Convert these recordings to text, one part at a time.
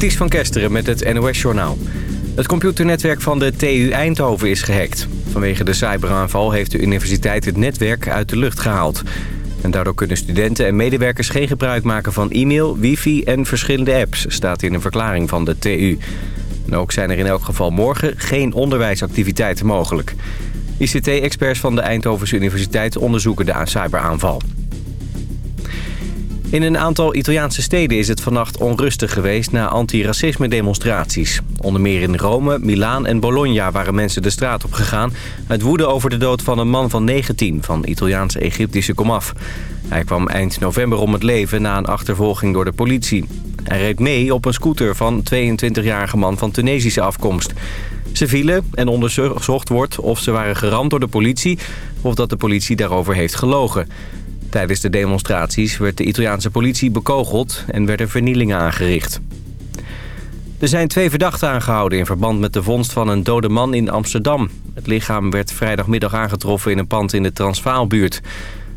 Ties van Kesteren met het NOS-journaal. Het computernetwerk van de TU Eindhoven is gehackt. Vanwege de cyberaanval heeft de universiteit het netwerk uit de lucht gehaald. En daardoor kunnen studenten en medewerkers geen gebruik maken van e-mail, wifi en verschillende apps... staat in een verklaring van de TU. Ook zijn er in elk geval morgen geen onderwijsactiviteiten mogelijk. ICT-experts van de Eindhovense Universiteit onderzoeken de cyberaanval. In een aantal Italiaanse steden is het vannacht onrustig geweest na antiracisme demonstraties. Onder meer in Rome, Milaan en Bologna waren mensen de straat op gegaan... uit woede over de dood van een man van 19 van Italiaanse-Egyptische komaf. Hij kwam eind november om het leven na een achtervolging door de politie. Hij reed mee op een scooter van 22-jarige man van Tunesische afkomst. Ze vielen en onderzocht wordt of ze waren geramd door de politie... of dat de politie daarover heeft gelogen... Tijdens de demonstraties werd de Italiaanse politie bekogeld en werden vernielingen aangericht. Er zijn twee verdachten aangehouden in verband met de vondst van een dode man in Amsterdam. Het lichaam werd vrijdagmiddag aangetroffen in een pand in de Transvaalbuurt.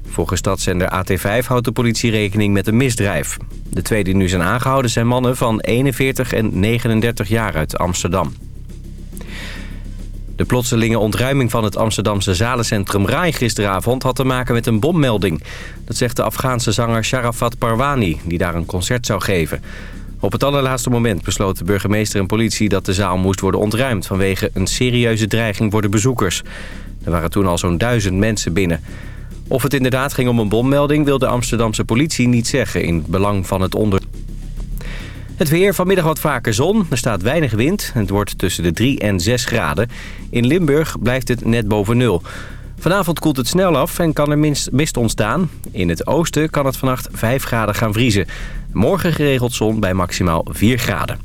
Volgens stadszender AT5 houdt de politie rekening met een misdrijf. De twee die nu zijn aangehouden zijn mannen van 41 en 39 jaar uit Amsterdam. De plotselinge ontruiming van het Amsterdamse zalencentrum Rai gisteravond had te maken met een bommelding. Dat zegt de Afghaanse zanger Sharafat Parwani, die daar een concert zou geven. Op het allerlaatste moment besloten burgemeester en politie dat de zaal moest worden ontruimd... vanwege een serieuze dreiging voor de bezoekers. Er waren toen al zo'n duizend mensen binnen. Of het inderdaad ging om een bommelding wil de Amsterdamse politie niet zeggen... in belang van het onder... Het weer, vanmiddag wat vaker zon. Er staat weinig wind. Het wordt tussen de 3 en 6 graden. In Limburg blijft het net boven nul. Vanavond koelt het snel af en kan er mist ontstaan. In het oosten kan het vannacht 5 graden gaan vriezen. Morgen geregeld zon bij maximaal 4 graden.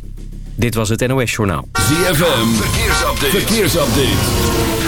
Dit was het NOS Journaal. ZFM, verkeersupdate. verkeersupdate.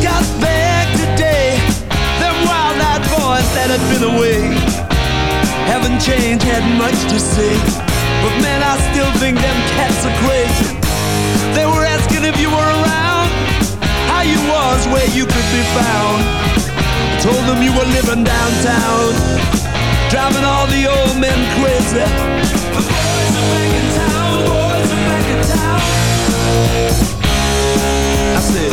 Change had been away Haven't changed, had much to say. But man, I still think them cats are crazy. They were asking if you were around, how you was, where you could be found. I told them you were living downtown, driving all the old men crazy. The boys are back in town, boys are back in town. I said,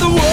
the world.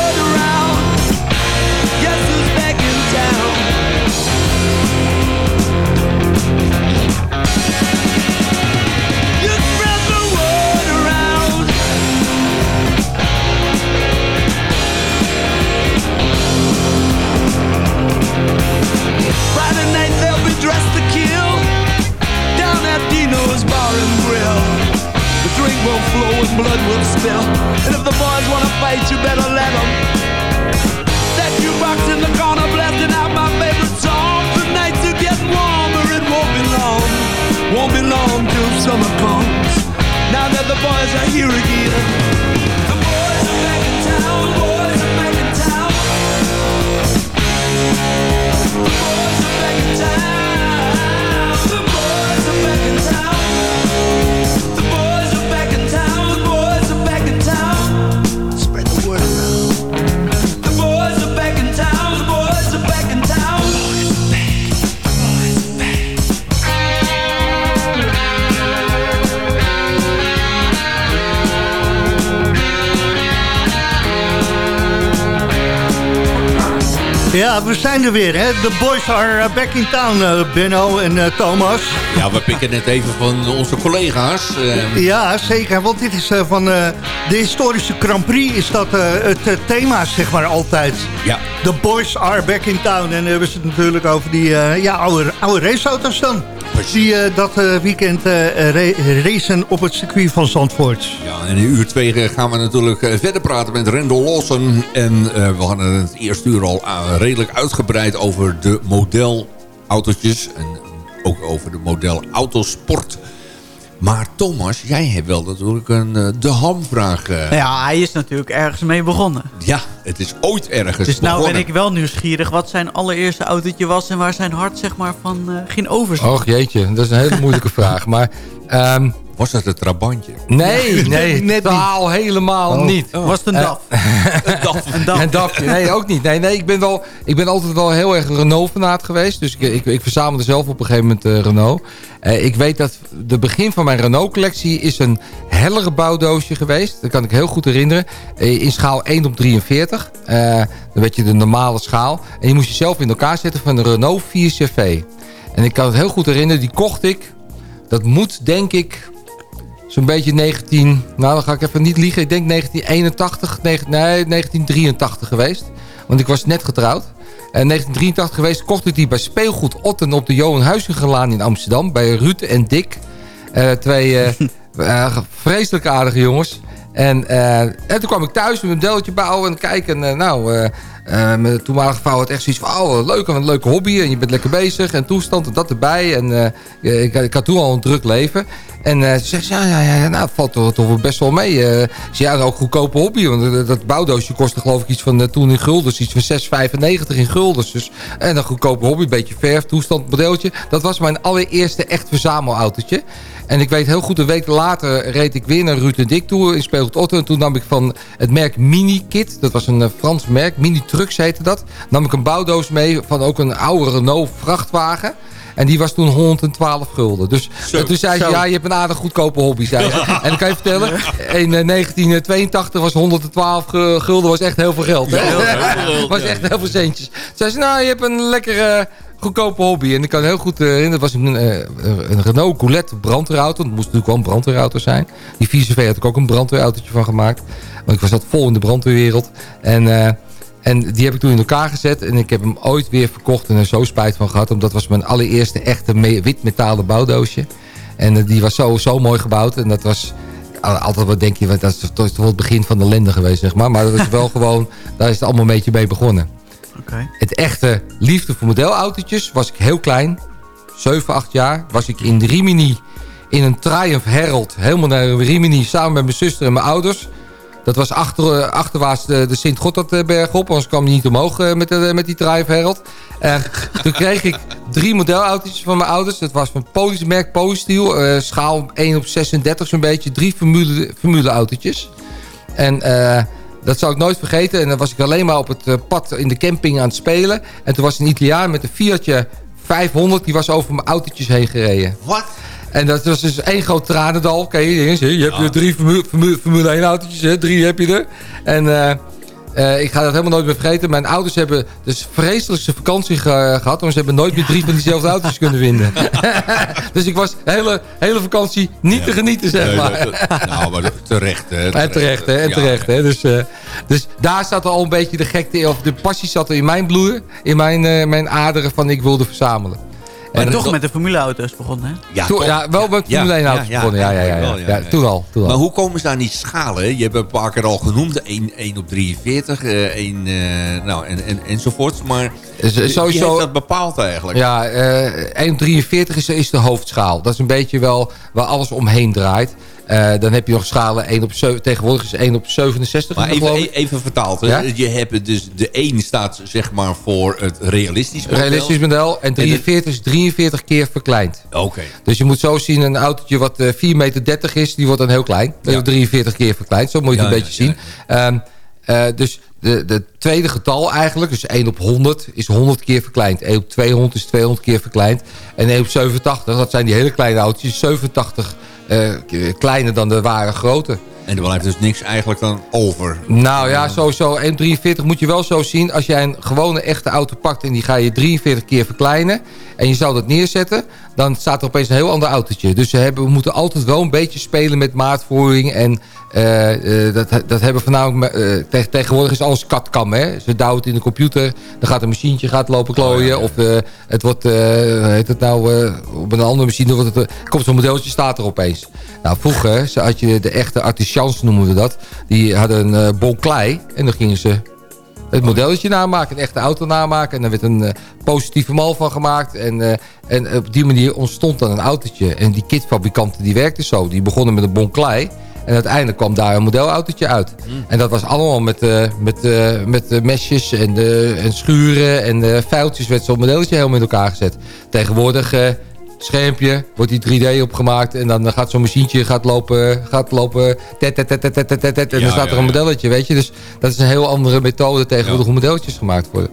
Ja, we zijn er weer, hè. The boys are back in town, eh, Benno en eh, Thomas. Ja, we pikken net even van onze collega's. eh, Ja, zeker, want dit is van de historische Grand Prix... is dat het thema, zeg maar, altijd. ja, The boys are back in town. En dan hebben ze het natuurlijk over die ja, oude, oude raceauto's dan. Die dat weekend ra- racen op het circuit van Zandvoort. In uur twee gaan we natuurlijk eh, verder praten met Rendel Lawson. En eh, we hadden het eerste uur al eh, redelijk uitgebreid over de modelautootjes. En ook over de model autosport. Maar Thomas, jij hebt wel natuurlijk een de hamvraag. eh, Ja, hij is natuurlijk ergens mee begonnen. ja, het is ooit ergens Dus nou ben begonnen. ik wel nieuwsgierig wat zijn allereerste autootje was... en waar zijn hart zeg maar van eh, ging overzien. Och jeetje, dat is een hele moeilijke vraag. Maar ehm, Was dat het trabantje? nee, nee, Net totaal helemaal niet. Was het een DAF? een DAF. En dat, nee, ook niet. Nee, nee, ik ben, wel, ik ben altijd wel heel erg Renault-fanaat geweest. Dus ik, ik, ik verzamelde zelf op een gegeven moment eh, Renault. Eh, ik weet dat de begin van mijn Renault-collectie is een hellere bouwdoosje geweest. Dat kan ik heel goed herinneren. Eh, in schaal 1 op 43. Eh, dan weet je de normale schaal. En je moest jezelf in elkaar zetten van een Renault 4 CV. En ik kan het heel goed herinneren. Die kocht ik. Dat moet denk ik zo'n beetje 19... Nou, dan ga ik even niet liegen. Ik denk 1981, negen- nee, 1983 geweest. Want ik was net getrouwd. En 1983 geweest kocht ik die bij Speelgoed Otten op de Johan Huizingelaan in Amsterdam. Bij Ruud en Dick. Eh, twee eh, eh, vreselijk aardige jongens. En, en toen kwam ik thuis met een modeltje bouwen en kijken. En, nou, mijn toenmalige vrouw had echt zoiets van... Oh, leuk, een leuke hobby en je bent lekker bezig. En toestand en dat erbij. En eh, ik, ik had toen al een druk leven. En eh, ze zegt, ja, ja, ja, nou, valt toch, best wel mee. Eh ze ja, ook goedkope hobby. Want eh, dat bouwdoosje kostte geloof ik iets van eh, toen in guldens. Iets van 6,95 in guldens. Dus, en een goedkope hobby, een beetje verf, toestand, modeltje. Dat was mijn allereerste echt verzamelautootje. En ik weet heel goed, een week later reed ik weer naar Ruud en Dik toe in Speelgoed Otto. En toen nam ik van het merk Mini Kit, dat was een eh, Frans merk, Mini Trucks heette dat. Nam ik een bouwdoos mee van ook een oude Renault vrachtwagen. En die was toen 112 gulden. Dus Zo, en toen zei ze, zo. ja, je hebt een aardig goedkope hobby, zei ze. En dan kan je vertellen, in eh, 1982 was 112 gu- gulden was echt heel veel geld. Hè? was echt heel veel centjes. Toen zei ze, nou, je hebt een lekkere goedkope hobby. En ik kan heel goed herinneren, dat was een, eh, een Renault Coulette brandweerauto. Dat moest natuurlijk wel een brandweerauto zijn. Die 4CV had ik ook een brandweerautootje van gemaakt. Want ik was dat vol in de brandweerwereld. En... eh, en die heb ik toen in elkaar gezet. En ik heb hem ooit weer verkocht en er zo spijt van gehad. Omdat het was mijn allereerste echte me- wit metalen bouwdoosje. En eh, die was zo, zo mooi gebouwd. En dat was al- altijd wat denk je, dat is toch wel het begin van de lende geweest, zeg maar. Maar dat is wel gewoon, daar is het allemaal een beetje mee begonnen. Het echte liefde voor modelautootjes was ik heel klein. 7, 8 jaar. Was ik in Rimini in een Triumph Herald. Helemaal naar Rimini samen met mijn zuster en mijn ouders. Dat was achter, eh, achterwaarts de, de Sint-Gotthardberg op. Anders kwam hij niet omhoog eh, met, met die Triumph Herald. En toen kreeg ik drie modelautootjes van mijn ouders. Dat was van Polis, merk Polysteel. eh schaal 1 op 36 zo'n beetje. Drie formule, formuleautootjes. En eh, dat zou ik nooit vergeten. En dan was ik alleen maar op het eh, pad in de camping aan het spelen. En toen was een Italiaan met een Fiatje 500. Die was over mijn autootjes heen gereden. Wat? En dat was dus één groot tranendal. Ken je, eens, je hebt drie Formule, Formule, Formule 1 autootjes. Hè? Drie heb je er. En eh, eh, ik ga dat helemaal nooit meer vergeten. Mijn ouders hebben dus vreselijkste vakantie ge- gehad. Maar ze hebben nooit meer drie van diezelfde autootjes kunnen vinden. dus ik was de hele, hele vakantie niet te genieten, zeg maar. dat- nou, maar terecht. Hè, En terecht, hè? En Ja. terecht, hè? Dus, eh, dus daar zat al een beetje de gekte, of de passie zat er in mijn bloed, in mijn, eh, mijn aderen van ik wilde verzamelen. En toch met de formuleauto's begonnen, hè? Ja, Toen- ja, wel met Ja, Formule 1 ja, auto's ja, begonnen. Ja, ja, ja, ja, wel, ja. Toen al. Toen al. Maar hoe komen ze aan die schalen? Je hebt een paar keer al genoemd. 1, 1 op 43, eh 1, eh, nou, en, en, enzovoort. Maar eh, wie sowieso- heeft dat bepaald eigenlijk? Ja, eh 1 op 43 is, is de hoofdschaal. Dat is een beetje wel waar alles omheen draait. Eh, dan heb je nog schalen 1 op 7. Tegenwoordig is 1 op 67. Maar even, e- even vertaald. hè. Ja? Je hebt dus de 1 staat zeg maar voor het realistisch model. Realistisch model. En 43 is 43 keer verkleind. Oké. Dus je moet zo zien, een autootje wat eh 4,30 meter is, die wordt dan heel klein. Is 43 keer verkleind, zo moet je het Ja, een beetje ja, zien. Ehm, eh, dus de, de tweede getal eigenlijk, dus 1 op 100, is 100 keer verkleind. 1 op 200 is 200 keer verkleind. En 1 op 87, dat zijn die hele kleine autootjes, is 87 eh, k- kleiner dan de ware grote. En er blijft dus niks eigenlijk dan over. Nou ja, sowieso 1,43 moet je wel zo zien. Als jij een gewone echte auto pakt en die ga je 43 keer verkleinen... en je zou dat neerzetten, dan staat er opeens een heel ander autootje. Dus we, hebben, we moeten altijd wel een beetje spelen met maatvoering. En eh, eh, dat, dat hebben voornamelijk... eh, tegen- tegenwoordig is alles CAD-CAM, hè. Ze douwen het in de computer, dan gaat een machientje gaat lopen klooien... of eh, het wordt, eh, hoe heet het nou, eh, op een andere machine wordt het, eh, komt zo'n modeltje, staat er opeens. Nou, vroeger had je de echte artisans, noemen we dat. Die hadden een uh, klei en dan gingen ze het modelletje namaken, een echte auto namaken. En dan werd een eh, positieve mal van gemaakt. En, eh, en op die manier ontstond dan een autootje. En die kitfabrikanten die werkten zo. Die begonnen met een bon klei. En uiteindelijk kwam daar een modelautootje uit. En dat was allemaal met, eh, met, met mesjes en, en schuren en vuiltjes werd zo'n modelletje helemaal in elkaar gezet. Tegenwoordig schermpje, wordt die 3D opgemaakt en dan gaat zo'n machientje gaat lopen, gaat lopen tet, tet, tet, tet, tet, en dan staat er een modelletje, weet je. Dus dat is een heel andere methode tegenwoordig hoe modelletjes gemaakt worden.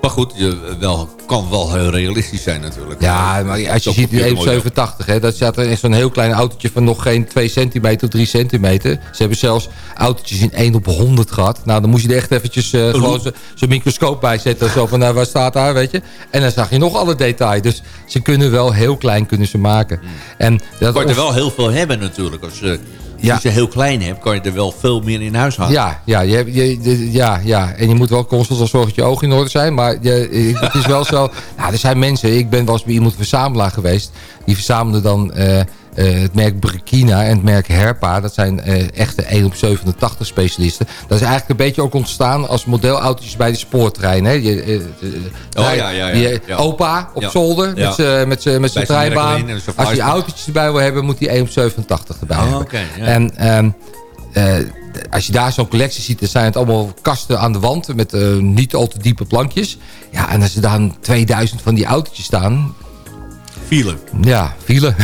Maar goed, je wel, kan wel heel realistisch zijn natuurlijk. Ja, maar als je ziet die 187, hè, dat staat er in zo'n heel klein autootje van nog geen 2 centimeter of 3 centimeter. Ze hebben zelfs autootjes in 1 op 100 gehad. Nou, dan moest je er echt eventjes eh, gewoon zo- zo'n microscoop bij zetten. Zo van, nou, waar staat daar, weet je. En dan zag je nog alle details. Dus ze kunnen wel heel klein kunnen ze maken. En dat kan je er wel heel veel hebben natuurlijk. Als je, Ja. als je heel klein hebt, kan je er wel veel meer in huis halen. Ja, ja, je, je, ja, ja, en je moet wel constant wel zorgen dat je ogen in orde zijn. Maar je, het is wel zo... Nou, er zijn mensen... Ik ben wel eens bij iemand verzamelaar geweest. Die verzamelde dan eh, eh, het merk Burkina en het merk Herpa. Dat zijn eh, echte 1 op 87 specialisten. Dat is eigenlijk een beetje ook ontstaan als modelautootjes bij de spoortrein. Hè? Je, eh, Oh, ja, ja, ja. Opa op Ja. zolder met zijn met treinbaan. Als je autootjes erbij wil hebben, moet die 1 op 87 erbij Oh, hebben. En ehm, eh, als je daar zo'n collectie ziet, dan zijn het allemaal kasten aan de wand met niet al te diepe plankjes. Ja, en als er dan 2000 van die autootjes staan, Vielen. ja, file.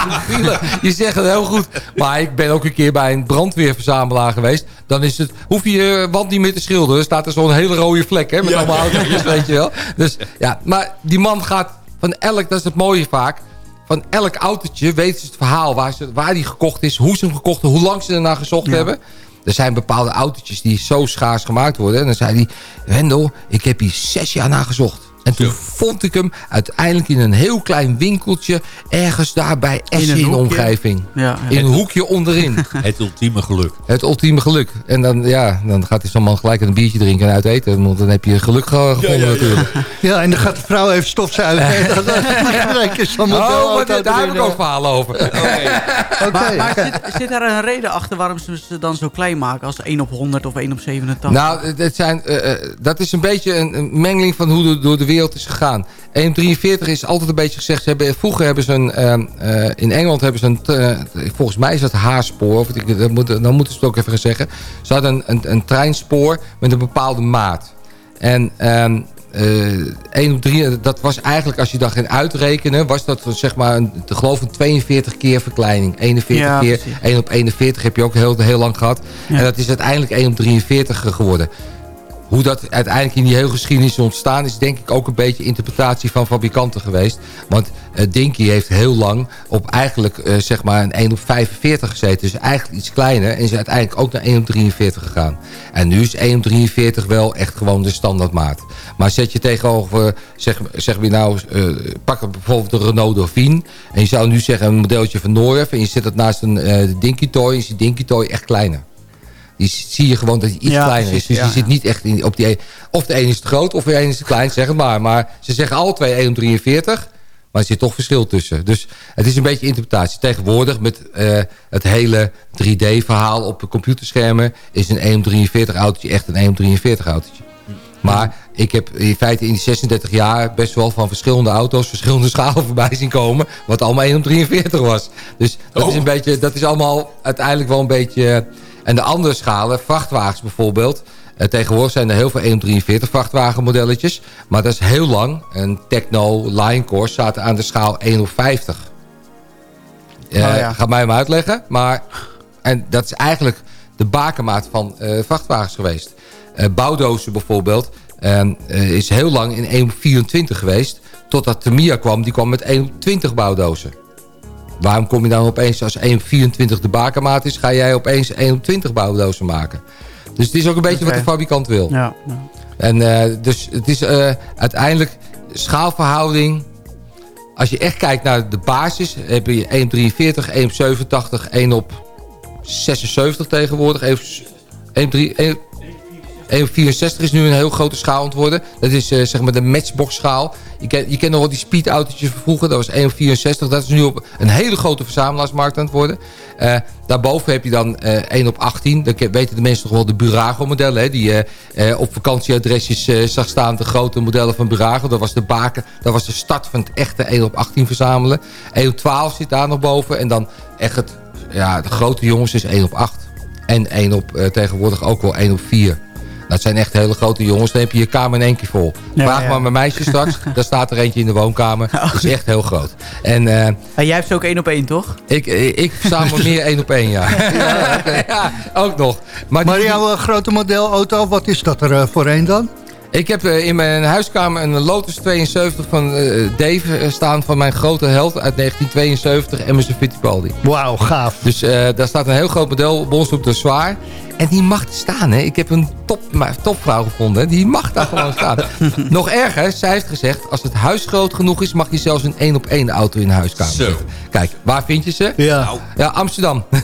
Je zegt het heel goed. Maar ik ben ook een keer bij een brandweerverzamelaar geweest. Dan is het, hoef je je wand niet meer te schilderen. Er staat er zo'n hele rode vlek hè, met allemaal autootjes, weet je wel. Dus ja, maar die man gaat van elk, dat is het mooie vaak. Van elk autootje weten ze het verhaal waar, ze, waar die gekocht is, hoe ze hem gekocht hebben, hoe lang ze ernaar gezocht hebben. Er zijn bepaalde autootjes die zo schaars gemaakt worden. En dan zei hij, Wendel, ik heb hier zes jaar naar gezocht. En toen vond ik hem uiteindelijk in een heel klein winkeltje... ergens daar bij Essen in, de omgeving. Ja, ja. In een hoekje onderin. Het ultieme geluk. Het ultieme geluk. En dan, ja, dan gaat hij zo'n man gelijk een biertje drinken en uit eten. Want dan heb je geluk ge- gevonden natuurlijk. Ja, en dan gaat de vrouw even stofzuigen. Dan is Oh, maar daar, heb ik ook verhalen over. Oké, Maar, zit, zit daar een reden achter waarom ze ze dan zo klein maken? Als 1 op 100 of 1 op 87? Nou, het- zijn, eh, eh, dat is een beetje een, een mengeling van hoe door de wereld is gegaan. 143 is altijd een beetje gezegd... Ze hebben, vroeger hebben ze een... ehm, eh, in Engeland hebben ze een... eh, volgens mij is dat haarspoor. Of ik, dat moet, dan moeten ze het ook even gaan zeggen. Ze hadden een, een, een treinspoor met een bepaalde maat. En... ehm eh 1 op 3, dat was eigenlijk, als je dat ging uitrekenen... was dat zeg maar, een, te geloof een 42 keer verkleining. 41 Ja, keer, precies. 1 op 41 heb je ook heel, heel lang gehad. Ja. En dat is uiteindelijk 1 op 43 geworden. Hoe dat uiteindelijk in die hele geschiedenis is ontstaan... is denk ik ook een beetje interpretatie van fabrikanten geweest. Want eh, Dinky heeft heel lang op eigenlijk eh, zeg maar een 1 op 45 gezeten. Dus eigenlijk iets kleiner. En is uiteindelijk ook naar 1 op 43 gegaan. En nu is 1 op 43 wel echt gewoon de standaardmaat. Maar zet je tegenover, zeg, zeg we nou, eh, pak bijvoorbeeld de Renault Dauphine. En je zou nu zeggen een modeltje van Noref. En je zet het naast een Dinky Toy. Is die Dinky Toy echt kleiner. Die zie je gewoon dat hij iets Ja, kleiner is. Dus ja, die zit niet echt in, op die... een- Of de ene is te groot of de ene is te klein, zeg het maar. Maar ze zeggen alle twee 1 op 43. Maar er zit toch verschil tussen. Dus het is een beetje interpretatie. Tegenwoordig met eh, het hele 3D-verhaal op de computerschermen... is een EM43-autootje echt een EM43-autootje. Maar ik heb in feite in die 36 jaar best wel van verschillende auto's... verschillende schalen voorbij zien komen... wat allemaal 1 43 was. Dus dat, is Oh. een beetje, dat is allemaal uiteindelijk wel een beetje... En de andere schalen, vrachtwagens bijvoorbeeld... eh, tegenwoordig zijn er heel veel 143 vrachtwagenmodelletjes... maar dat is heel lang. En Techno, Linecore zaten aan de schaal 1 op 50. Eh, Oh ja. Mij hem uitleggen. Maar, en dat is eigenlijk de bakermaat van eh, vrachtwagens geweest. Bouwdozen bijvoorbeeld ehm, eh, is heel lang in 1 op 24 geweest. Totdat Tamiya kwam, die kwam met 1 op 20 bouwdozen. Waarom kom je dan opeens als 1 op 24 de bakermaat is... ga jij opeens 1 op 20 bouwdozen maken? Dus het is ook een beetje wat de fabrikant wil. Ja, ja. En eh, dus het is eh, uiteindelijk schaalverhouding. Als je echt kijkt naar de basis, heb je 1 op 43, 1 op 87, 1 op 76 tegenwoordig. 1 op, 1 op, 3, 1 op 1 op 64 is nu een heel grote schaal worden. Dat is eh, zeg maar de matchbox schaal. Je kent je kent nog wel die speedautootjes van vroeger. Dat was 1 op 64. Dat is nu op een hele grote verzamelaarsmarkt aan het worden. Eh, daarboven heb je dan eh 1 op 18. Dan weten de mensen toch wel de Burago modellen. Hè, die je op vakantieadresjes zag staan. De grote modellen van Burago. Dat was de baken. Dat was de start van het echte 1 op 18 verzamelen. 1 op 12 zit daar nog boven. En dan echt het, ja, de grote jongens is 1 op 8. En 1 op tegenwoordig ook wel 1 op 4. Dat zijn echt hele grote jongens. Dan heb je je kamer in één keer vol. Ja, Vraag ja. maar mijn meisje straks. Daar staat er eentje in de woonkamer. Dat is echt heel groot. En eh, En jij hebt ze ook één op één, toch? ik, ik, ik verzamel meer één op één, ja. ja, ook nog. Maar, die- Maar jouw eh, grote modelauto, wat is dat er eh, voor een dan? ik heb eh, in mijn huiskamer een Lotus 72 van eh, Dave eh, staan... van mijn grote held uit 1972, Emerson Fittipaldi. Wauw, gaaf. Dus eh, daar staat een heel groot model, Bonsloop de Zwaar. En die mag staan, hè. Ik heb een top, maar topvrouw gevonden, hè. Die mag daar gewoon staan. Nog erger, zij heeft gezegd... als het huis groot genoeg is... mag je zelfs een één op één auto in de huiskamer Zo. zetten. Kijk, waar vind je ze? Ja, Ja, Amsterdam.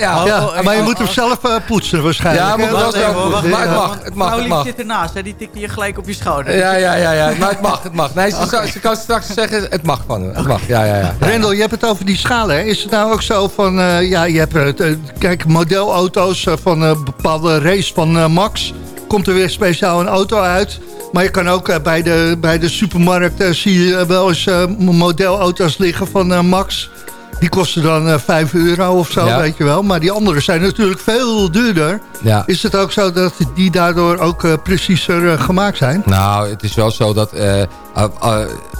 ja, ja oh, maar je oh, moet hem oh. zelf eh, poetsen waarschijnlijk. Ja, moet wel zelf poetsen. Maar het mag, het mag, Vrouw het mag. zit ernaast, hè? die tikte je gelijk op je schouder. Ja, ja, ja, ja. Maar het mag, het mag. Nee, ze, ze kan straks zeggen, het mag van hem. Het mag, ja, ja, ja. Rendel, je hebt het over die schalen. Hè? Is het nou ook zo van... eh, ja, je hebt... eh, kijk, modelauto's van een bepaalde race van eh, Max... komt er weer speciaal een auto uit... Maar je kan ook eh, bij, de, bij de supermarkt... eh, zie je wel eens eh, modelauto's liggen van eh, Max... Die kosten dan eh 5 euro of zo, Ja. weet je wel. Maar die andere zijn natuurlijk veel duurder. ja. Is het ook zo dat die daardoor ook eh, preciezer eh, gemaakt zijn? Nou, het is wel zo dat eh,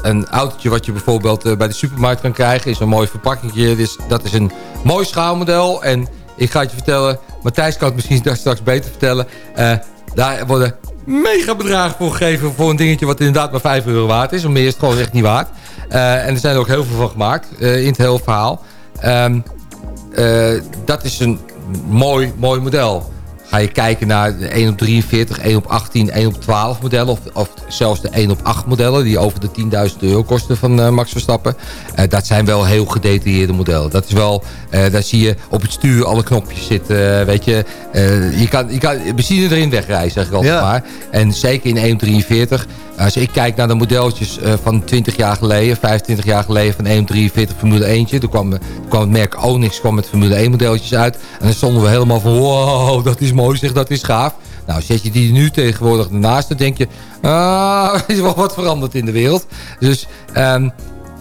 een autootje wat je bijvoorbeeld bij de supermarkt kan krijgen... is een mooi verpakkingje. Dus dat is een mooi schaalmodel. En ik ga het je vertellen, Matthijs kan het misschien straks beter vertellen. Uh, daar worden mega bedragen voor gegeven voor een dingetje wat inderdaad maar 5 euro waard is. Want meer is het gewoon echt niet waard. Uh, en er zijn er ook heel veel van gemaakt uh, in het hele verhaal. Uh, dat is een mooi, mooi model. Ga je kijken naar de 1 op 43, 1 op 18, 1 op 12 modellen... of, of zelfs de 1 op 8 modellen... die over de 10.000 euro kosten van uh, Max Verstappen... Uh, dat zijn wel heel gedetailleerde modellen. Dat is wel, uh, daar zie je op het stuur alle knopjes zitten. weet je, je kan, je kan benzine erin wegrijden, zeg ik altijd ja. maar. En zeker in 1 op 43... Als ik kijk naar de modeltjes uh, van 20 jaar geleden, 25 jaar geleden van 1.43 Formule 1, toen kwam, kwam het merk Onyx kwam met Formule 1 modeltjes uit. En dan stonden we helemaal van wow, dat is mooi zeg, dat is gaaf. Nou, zet je die nu tegenwoordig ernaast, dan denk je, ah, er is wel wat veranderd in de wereld. Dus um,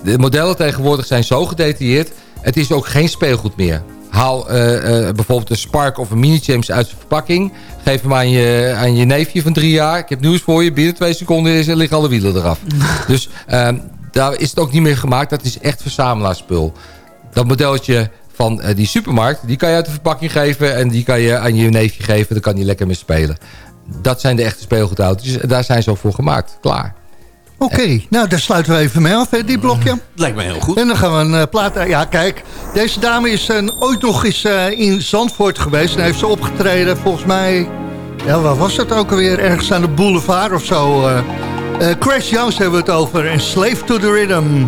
de modellen tegenwoordig zijn zo gedetailleerd, het is ook geen speelgoed meer. Haal uh, uh, bijvoorbeeld een Spark of een Mini James uit zijn verpakking. Geef hem aan je, aan je neefje van drie jaar. Ik heb nieuws voor je. Binnen twee seconden liggen alle wielen eraf. dus uh, daar is het ook niet meer gemaakt. Dat is echt verzamelaarspul. Dat modelletje van die supermarkt, die kan je uit de verpakking geven. En die kan je aan je neefje geven. Daar kan hij lekker mee spelen. Dat zijn de echte speelgoedauto's. Daar zijn ze ook voor gemaakt. Klaar. Oké, okay, nou daar sluiten we even mee af, hè, die blokje. Lijkt me heel goed. En dan gaan we een uh, plaat... Ja, kijk, deze dame is uh, ooit nog eens uh, in Zandvoort geweest... en heeft ze opgetreden, volgens mij... Ja, waar was dat ook alweer? Ergens aan de boulevard of zo. Crash Jones hebben we het over. En Slave to the Rhythm.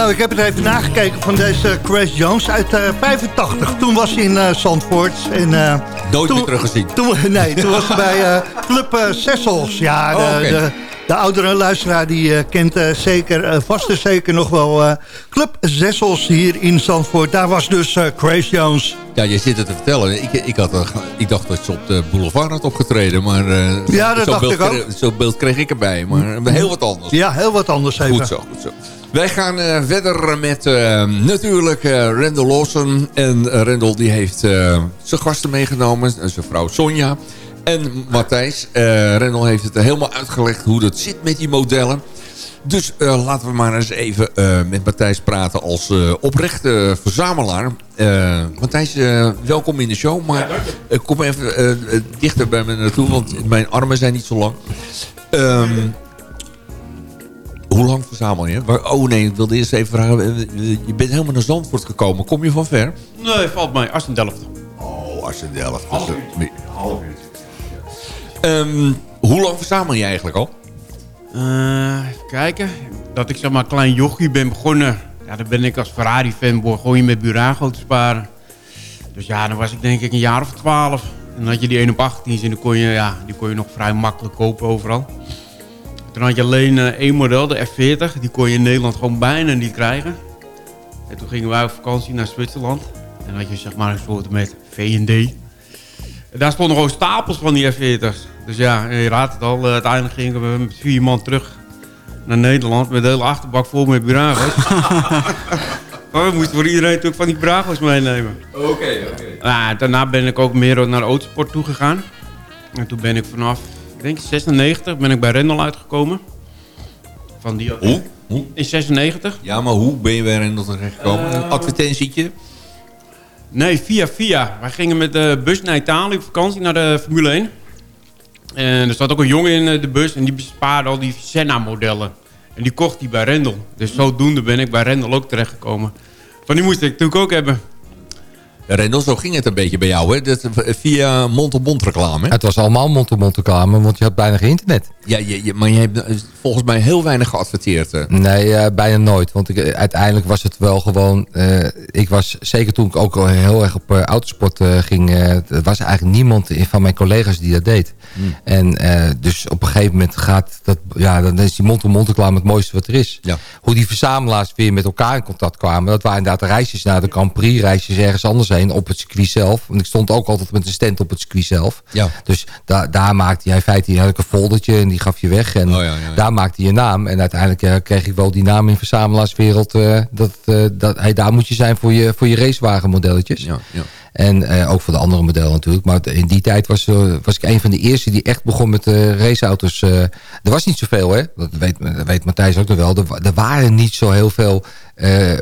Nou, ik heb het even nagekeken van deze Crash Jones uit uh, 85. Toen was hij in uh, Zandvoort. En, uh, Nooit toen, teruggezien? Toen, nee, toen was hij bij Club Sessels. Ja, oh, de, de, de, oudere luisteraar die kent zeker, vast en zeker nog wel Club Sessels hier in Zandvoort. Daar was dus Crash Jones. Ja, je zit het te vertellen. Ik, ik, had, ik dacht dat ze op de boulevard had opgetreden. Maar ja, dat dacht beeld, ik ook. Zo'n beeld kreeg ik erbij. Maar heel wat anders. Ja, heel wat anders even. Goed zo, goed zo. Wij gaan uh, verder met uh, natuurlijk uh, Randall Lawson. En Randall die heeft zijn gasten meegenomen. Zijn vrouw Sonja. En Matthijs. Randall heeft het helemaal uitgelegd hoe dat zit met die modellen. Dus laten we maar eens even met Matthijs praten als oprechte verzamelaar. Matthijs, welkom in de show. Maar kom even dichter bij me naartoe, want mijn armen zijn niet zo lang. Um, hoe lang verzamel je? Oh nee, ik wilde eerst even vragen. Je bent helemaal naar Zandvoort gekomen. Kom je van ver? Nee, valt mij. Assendelft. Oh, Assendelft. Half uur. Half uur. Um, hoe lang verzamel je eigenlijk al? Uh, even kijken. Dat ik zeg maar klein jochie ben begonnen. Ja, dan ben ik als Ferrari-fanboy gewoon je met Burago te sparen. Dus ja, dan was ik denk ik een jaar of twaalf. En dan had je die 1 op 18 en dan kon je, ja, die kon je nog vrij makkelijk kopen overal. Toen had je alleen uh, één model, de F40. Die kon je in Nederland gewoon bijna niet krijgen. En toen gingen wij op vakantie naar Zwitserland. En dan had je zeg maar een soort met V&D. Daar stonden gewoon stapels van die F40's. Dus ja, je raadt het al. Uh, uiteindelijk gingen we met vier man terug naar Nederland. Met de hele achterbak vol met Burago's. we moesten voor iedereen natuurlijk van die Burago's meenemen. Oké, okay, oké. Okay. daarna ben ik ook meer naar de autosport toegegaan. En toen ben ik vanaf ik denk 96 ben ik bij Rendel uitgekomen. Van die hoe? hoe? In 96. Ja, maar hoe ben je bij Rendel terechtgekomen? Uh, een advertentietje? Nee, via via. Wij gingen met de bus naar Italië op vakantie naar de Formule 1. En er zat ook een jongen in de bus en die bespaarde al die Senna-modellen. En die kocht hij bij Rendel. Dus zodoende ben ik bij Rendel ook terechtgekomen. Van die moest ik natuurlijk ook hebben. Rendel, zo ging het een beetje bij jou, hè? Dat, via mond-op-mond reclame. Het was allemaal mond-op-mond reclame, want je had bijna geen internet. Ja, je, je, maar je hebt eh, volgens mij heel weinig geadverteerd. Hè? Nee, uh, bijna nooit. Want ik, uiteindelijk was het wel gewoon... Uh, ik was, zeker toen ik ook al heel erg op autosport ging... er was eigenlijk niemand van mijn collega's die dat deed. Hmm. En dus op een gegeven moment gaat dat... Ja, dan is die mond-op-mond reclame het mooiste wat er is. Ja. Hoe die verzamelaars weer met elkaar in contact kwamen... dat waren inderdaad reisjes naar de Grand Prix, reisjes ergens anders heen op het circuit zelf. Want ik stond ook altijd met een stand op het circuit zelf. Ja. Dus da daar maakte hij in feite had ik een foldertje en die gaf je weg. En oh, ja, ja, ja. daar maakte hij een naam. En uiteindelijk uh, kreeg ik wel die naam in verzamelaarswereld. Uh, dat, uh, dat, hey, daar moet je zijn voor je, voor je racewagenmodelletjes. Ja, ja. En uh, ook voor de andere modellen natuurlijk. Maar in die tijd was, uh, was ik een van de eerste die echt begon met uh, raceauto's. er was niet zoveel, hè? Dat weet, weet Matthijs ook nog wel. Er, waren niet zo heel veel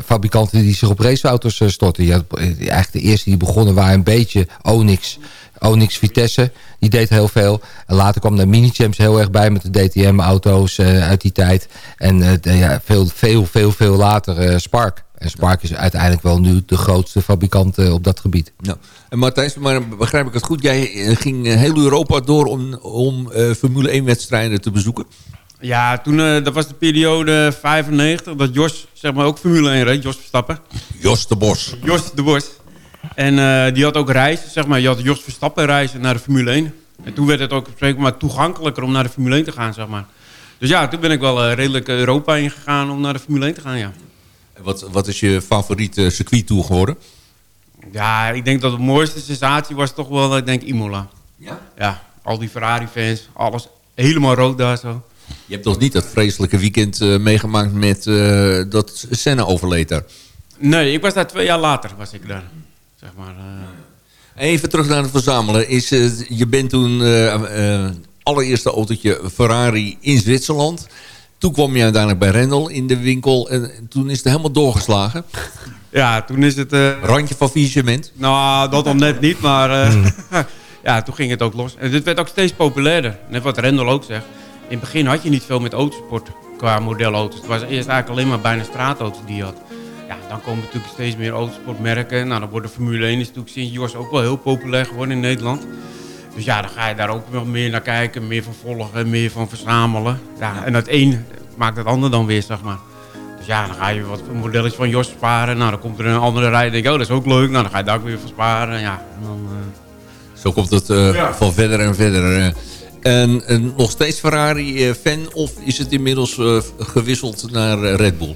fabrikanten die zich op raceauto's stortten. Eigenlijk de eerste die begonnen waren een beetje Onyx. Onyx Vitesse, die deed heel veel. En later kwam daar Mini-Champs heel erg bij met de DTM-auto's uit die tijd. En ja, veel, veel, veel, veel later Spark. En Spark is uiteindelijk wel nu de grootste fabrikant uh, op dat gebied. Ja. En Martijs, maar begrijp ik het goed? Jij ging heel Europa door om, om uh, Formule 1 wedstrijden te bezoeken? Ja, toen, uh, dat was de periode 95 dat Jos zeg maar, ook Formule 1 reed. Jos Verstappen. Jos de Bos. Jos de Bos. En die had ook reizen, zeg maar. Je had Jos Verstappen reizen naar de Formule 1. En toen werd het ook zeg maar, toegankelijker om naar de Formule 1 te gaan, zeg maar. Dus ja, toen ben ik wel redelijk Europa ingegaan om naar de Formule 1 te gaan, ja. Wat, wat is je favoriete circuit tour geworden? Ja, ik denk dat de mooiste sensatie was toch wel, ik denk Imola. Ja? Ja, al die Ferrari-fans, alles helemaal rood daar zo. Je hebt toch niet dat vreselijke weekend uh, meegemaakt met uh, dat Senna overleed daar? Nee, ik was daar twee jaar later, was ik daar. Zeg maar, uh... Even terug naar het verzamelen. Is, je bent toen allereerste autootje Ferrari in Zwitserland... Toen kwam je uiteindelijk bij Rendel in de winkel en toen is het helemaal doorgeslagen. Ja, toen is het... Uh... Randje van faillissement? Nou, dat al net niet, maar uh, ja, toen ging het ook los. En het werd ook steeds populairder. Net wat Rendel ook zegt. In het begin had je niet veel met autosport qua modelauto's. Het was eerst eigenlijk alleen maar bijna straatauto's die je had. Ja, dan komen natuurlijk steeds meer autosportmerken. Nou, dan wordt de Formule 1 is natuurlijk sinds Jos ook wel heel populair geworden in Nederland. Dus ja, dan ga je daar ook nog meer naar kijken, meer van volgen, meer van verzamelen. Ja, en het een maakt het ander dan weer, zeg maar. Dus ja, dan ga je wat modelletjes van Jos sparen. Nou, dan komt er een andere rij. Denk oh, dat is ook leuk. Nou, dan ga je daar ook weer van sparen. Ja, en dan... eh, Zo komt het eh, van verder en verder. eh. En, en nog steeds Ferrari-fan of is het inmiddels gewisseld naar Red Bull?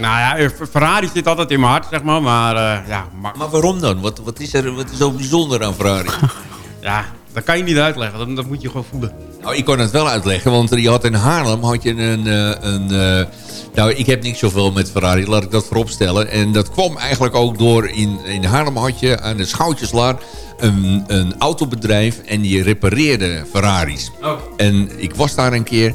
Nou ja, Ferrari zit altijd in mijn hart, zeg maar. Maar ja, maar, Maar waarom dan? Wat, wat, is er wat is zo bijzonder aan Ferrari? ja, dat kan je niet uitleggen. Dat, dat moet je gewoon voelen. Nou, ik kan het wel uitleggen, want je had in Haarlem had je een... eh, een eh, nou, ik heb niks zoveel met Ferrari, laat ik dat vooropstellen. En dat kwam eigenlijk ook door... In, in Haarlem had je aan de Schoutjeslaan een, een autobedrijf... en die repareerde Ferraris. En ik was daar een keer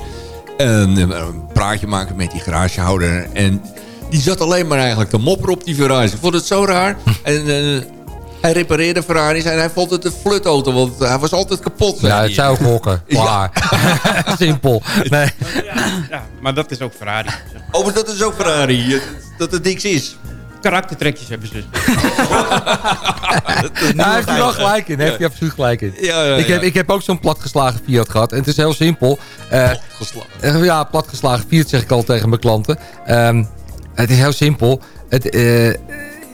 en, een praatje maken met die garagehouder... en die zat alleen maar eigenlijk te mopperen op die Ferraris. Ik vond het zo raar. en... eh, hij repareerde Ferraris en hij vond het een flutauto, want hij was altijd kapot. Ja, het hij. zou gokken. Klaar. Simpel. Nee. Ja, maar dat is ook Ferrari. Oh, maar dat is ook Ferrari. eh, Dat het niks is. Karaktertrekjes hebben ze. Daar heeft hij wel gelijk in. Daar heeft hij absoluut gelijk in. Ja, ja, Ik, heb, ik heb ook zo'n platgeslagen Fiat gehad. En het is heel simpel. Eh, eh, ja, platgeslagen Fiat zeg ik al tegen mijn klanten. Ehm, het is heel simpel. Het, eh,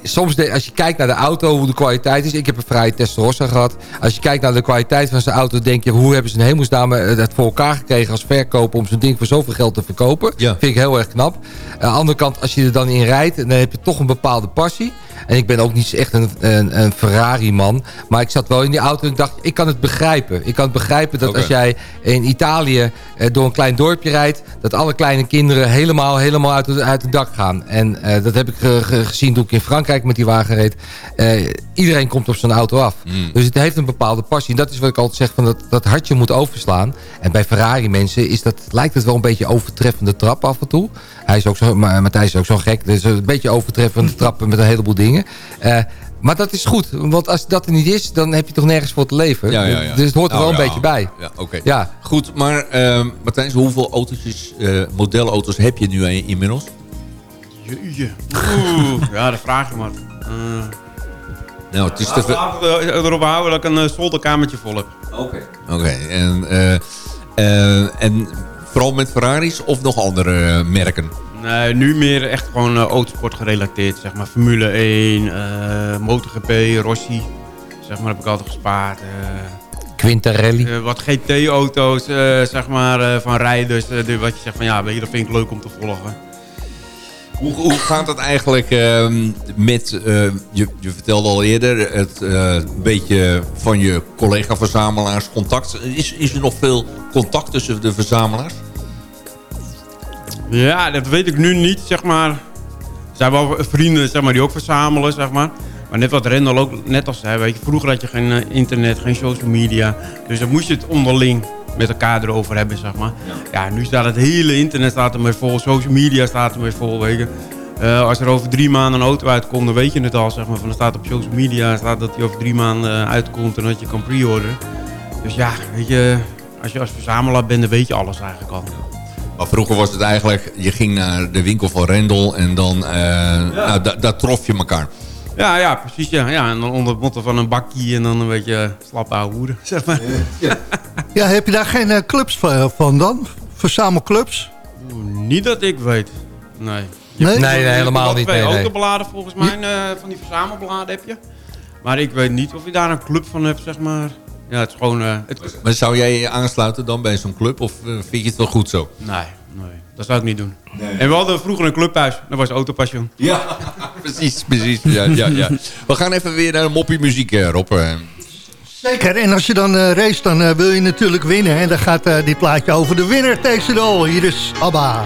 soms de- als je kijkt naar de auto, hoe de kwaliteit is. Ik heb een vrije Testarossa gehad. Als je kijkt naar de kwaliteit van zijn auto, denk je... hoe hebben ze in hemelsnaam eh, het voor elkaar gekregen als verkoper... om zo'n ding voor zoveel geld te verkopen. Ja. Vind ik heel erg knap. Aan de andere kant, als je er dan in rijdt... dan heb je toch een bepaalde passie. En ik ben ook niet echt een, een, een Ferrari-man. Maar ik zat wel in die auto en ik dacht, ik kan het begrijpen. Ik kan het begrijpen dat als jij in Italië eh, door een klein dorpje rijdt... dat alle kleine kinderen helemaal, helemaal uit, het- uit het dak gaan. En eh, dat heb ik ge- ge- gezien toen ik in Frankrijk met die wagen reed. Eh, iedereen komt op zo'n auto af. Hmm. Dus het heeft een bepaalde passie. En dat is wat ik altijd zeg, van dat, dat hartje moet overslaan. En bij Ferrari mensen is dat, lijkt het wel een beetje overtreffende trap af en toe. Hij is ook zo, maar Matthijs is ook zo gek. Dus een beetje overtreffende trappen met een heleboel dingen. Eh, maar dat is goed. Want als dat er niet is, dan heb je toch nergens voor te leven. Ja, ja, ja. Dus het hoort er Nou, wel een beetje bij. Ja, oké. Ja. Goed, maar ehm Martijns, hoeveel autootjes, eh, modelauto's heb je nu in- inmiddels? Jeetje. Oeh, ja, dat vraag je maar. Eh, Nou, het is te veel. laten we erop houden dat ik een eh, zolderkamertje vol heb. Oké. Oké, en, eh, eh, en vooral met Ferraris of nog andere eh, merken? Nee, nu meer echt gewoon eh, autosport gerelateerd. Zeg maar Formule 1, eh MotoGP, Rossi. Zeg maar heb ik altijd gespaard. Quintarelli. eh, wat GT-auto's, eh, zeg maar, eh, van rijders. wat je zegt van ja, weet je, dat vind ik leuk om te volgen. Hoe, hoe gaat het eigenlijk ehm, met, eh, je, je vertelde al eerder, het eh, beetje van je collega-verzamelaars contact. Is, is er nog veel contact tussen de verzamelaars? Ja, dat weet ik nu niet, zeg maar. Er zijn wel vrienden zeg maar, die ook verzamelen, zeg maar. Maar net wat Rendel ook net als zei, weet je, vroeger had je geen eh, internet, geen social media. Dus dan moest je het onderling met elkaar erover hebben, zeg maar. Ja, nu staat het hele internet staat ermee vol, social media staat ermee vol, weet je. Eh, als er over drie maanden een auto uitkomt, dan weet je het al, zeg maar. Van, er staat op social media staat dat die over drie maanden eh, uitkomt en dat je kan pre-orderen. Dus ja, weet je, als je als verzamelaar bent, dan weet je alles eigenlijk al. Maar vroeger was het eigenlijk, je ging naar de winkel van Rendel en dan, eh, nou, da- daar trof je elkaar. Ja, ja, precies. Ja. Ja, en dan onder het motto van een bakkie en dan een beetje slap ouwe hoeren, zeg maar. Ja, heb je daar geen eh, clubs van, van dan? Verzamelclubs? Niet dat ik weet. Nee. Nee? Nee, nee, helemaal niet. Twee Nee, nee. autobladen volgens mij, eh, van die verzamelbladen heb je. Maar ik weet niet of je daar een club van hebt, zeg maar. Ja, het is gewoon... eh, het, Maar zou jij je aansluiten dan bij zo'n club of eh, vind je het wel goed zo? nee, nee, dat zou ik niet doen. En we hadden vroeger een clubhuis, dat was Autopassion. Ja, precies, precies. Ja, ja, ja. We gaan even weer naar de moppie muziek, eh, Rob. eh. Zeker, en als je dan eh race, dan wil je natuurlijk winnen. En dan gaat eh, dit plaatje over de winner takes it all. Hier is ABBA.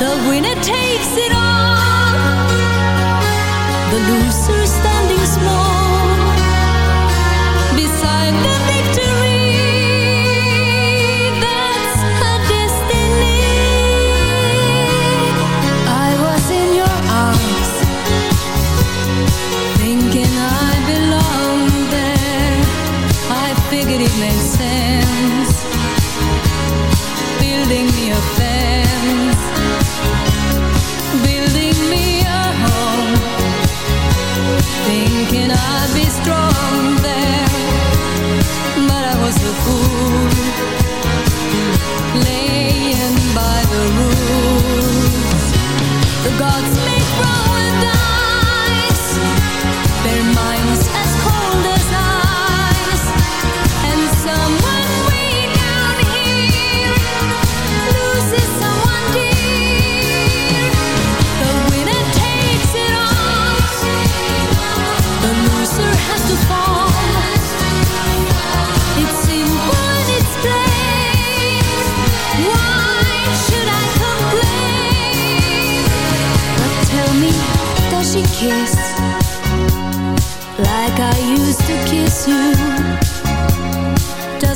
The winner takes it all. The loser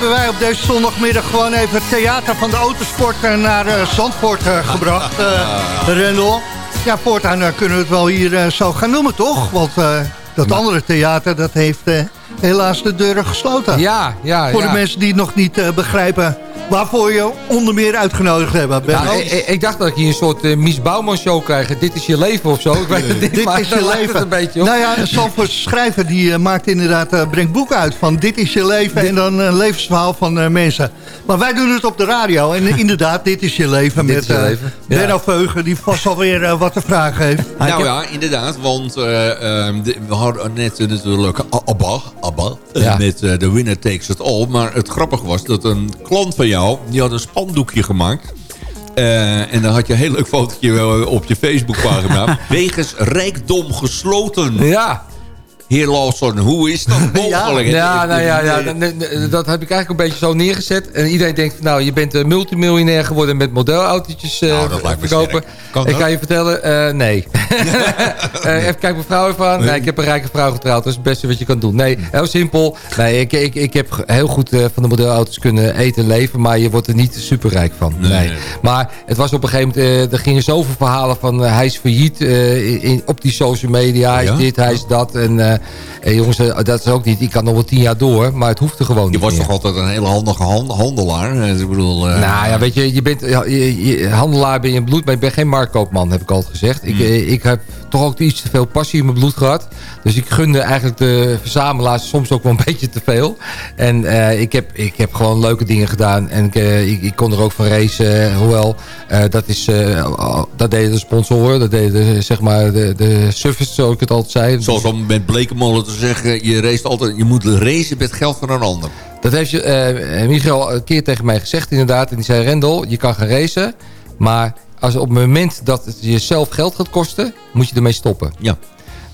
hebben wij op deze zondagmiddag gewoon even het theater van de autosport eh, naar eh, Zandvoort eh, gebracht, uh, Rendel. Ja, voortaan uh, kunnen we het wel hier uh, zo gaan noemen, toch? Want dat andere theater, dat heeft helaas de deuren gesloten. Ja, ja, Voor ja. de mensen die het nog niet begrijpen waarvoor je onder meer uitgenodigd hebben. Ja, ik, ik, dacht dat ik hier een soort uh, Mies Bouwman show krijg. Dit is je leven of zo. Ik weet het dit maar is je leven. een beetje op. Nou ja, een schrijver die uh, maakt inderdaad, uh, brengt boeken uit van dit is je leven dit... en dan een levensverhaal van mensen. Maar wij doen het op de radio en inderdaad, dit is je leven met je leven. Ja. Benno Veugen die vast alweer wat te vragen heeft. Nou ja, inderdaad, want uh, de, we hadden net natuurlijk Abba, Abba ja. met The Winner Takes It All. Maar het grappige was dat een klant van jou, die had een spandoekje gemaakt. Uh, en dan had je een heel leuk fotootje op je Facebookpagina. Wegens rijkdom gesloten. Ja. Heer Lawson, hoe is dat mogelijk? Ja, nou ja, ja dat- heb ik eigenlijk een beetje zo neergezet. En iedereen denkt, nou, je bent een multimiljonair geworden met modelautootjes eh, Nou, dat verkopen. Kan ik dat? kan je vertellen, eh, nee. Eh, even kijken mijn vrouw even aan. Nee, ik heb een rijke vrouw getrouwd. Dat is het beste wat je kan doen. Nee, heel simpel. Nee, ik, ik, ik heb heel goed eh, van de modelauto's kunnen eten en leven. Maar je wordt er niet superrijk van. Nee. Maar het was op een gegeven moment... eh, er gingen zoveel verhalen van... eh, hij is failliet eh, in, op die social media. Hij is Ja? dit, hij is dat. En eh, eh, jongens, eh, dat is ook niet... Ik kan nog wel tien jaar door. Maar het hoeft er gewoon Je niet was meer. toch altijd een hele handige han- handelaar? Eh, Ik bedoel, eh, Nou ja, weet je, je bent je, je- handelaar ben je in bloed, maar je bent geen marktkoopman, heb ik altijd gezegd. Ik, Hmm. ik heb toch ook iets te veel passie in mijn bloed gehad. Dus ik gunde eigenlijk de verzamelaars soms ook wel een beetje te veel. En eh, ik, heb, ik heb gewoon leuke dingen gedaan. En ik, eh, ik, ik kon er ook van racen. eh, hoewel, dat, is, dat deden de sponsoren. Dat deden de, zeg maar de, de suffers, zoals ik het altijd zei. Zoals om met Blekemolen te zeggen, je, race altijd, je moet racen met geld van een ander. Dat heeft je, Michael een keer tegen mij gezegd inderdaad. En die zei, Rendel, je kan gaan racen. Maar als op het moment dat het jezelf geld gaat kosten, moet je ermee stoppen. Ja.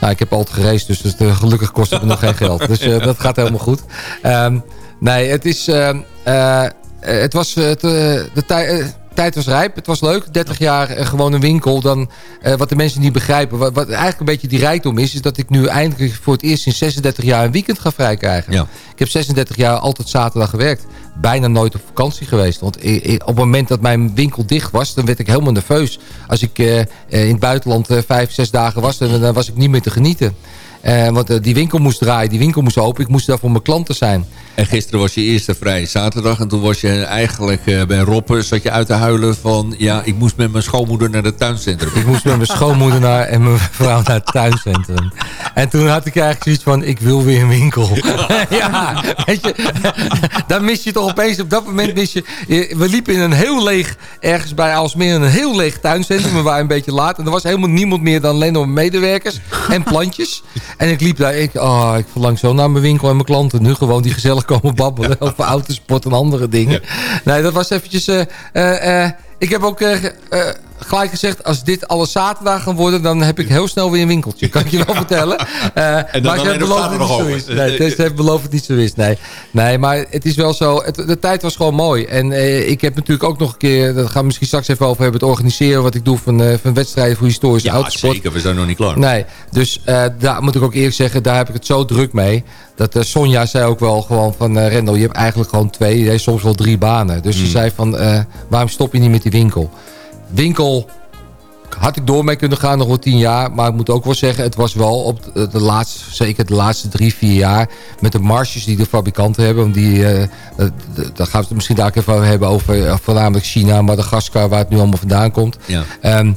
Nou, ik heb altijd geraced, dus het, eh, gelukkig kost het me nog geen geld. Dus eh, dat gaat helemaal goed. Ehm, nee, het is... eh, het was... het, de tij- eh, tijd was rijp. Het was leuk. 30 jaar gewoon een winkel. Dan, wat de mensen niet begrijpen. Wat, wat eigenlijk een beetje die rijkdom is... is dat ik nu eindelijk voor het eerst in 36 jaar een weekend ga vrijkrijgen. Ja. Ik heb 36 jaar altijd zaterdag gewerkt. Bijna nooit op vakantie geweest. Want i- i- op het moment dat mijn winkel dicht was... dan werd ik helemaal nerveus. Als ik eh, eh, in het buitenland eh, vijf, zes dagen was... dan was ik niet meer te genieten. Eh, want eh, die winkel moest draaien, die winkel moest open. Ik moest daar voor mijn klanten zijn. En gisteren was je eerste vrije zaterdag. En toen was je eigenlijk eh, bij Rob, eh, zat je uit te huilen van... ja, ik moest met mijn schoonmoeder naar het tuincentrum. Ik moest met mijn schoonmoeder naar, en mijn vrouw naar het tuincentrum. En toen had ik eigenlijk zoiets van, ik wil weer een winkel. ja, weet je, dan mis je toch opeens, op dat moment mis je... je- We liepen in een heel leeg, ergens bij Alsmeer, een heel leeg tuincentrum. We waren een beetje laat en er was helemaal niemand meer dan alleen nog medewerkers en plantjes. En ik liep daar, ik, oh, ik verlang zo naar mijn winkel en mijn klanten. Nu gewoon die gezellig komen babbelen over autosport en andere dingen. Nee, dat was eventjes... eh, eh, eh, ik heb ook gelijk gezegd, als dit alle zaterdag gaan worden... dan heb ik heel snel weer een winkeltje. Kan ik je wel vertellen. Eh, maar ze op beloofd het niet zo is. Nee, ze hebben beloofd het niet zo is. Nee, nee maar het is wel zo. Het, de tijd was gewoon mooi. En eh, ik heb natuurlijk ook nog een keer... daar gaan we misschien straks even over hebben... het organiseren wat ik doe van, eh, van wedstrijden voor historische Ja, autosport. zeker. We zijn nog niet klaar. Nee, dus daar moet ik ook eerlijk zeggen, daar heb ik het zo druk mee. Dat Sonja zei ook wel gewoon van, Rendel, je hebt eigenlijk gewoon twee, je hebt soms wel drie banen. Dus ze zei van, waarom stop je niet met die winkel? Winkel had ik door mee kunnen gaan, nog wel tien jaar. Maar ik moet ook wel zeggen, het was wel op de, de laatste, zeker de laatste drie, vier jaar... met de marges die de fabrikanten hebben. Want die, eh, eh, daar gaan we het misschien daar even over hebben over eh, voornamelijk China, Madagaskar, waar het nu allemaal vandaan komt. Ja. Ehm,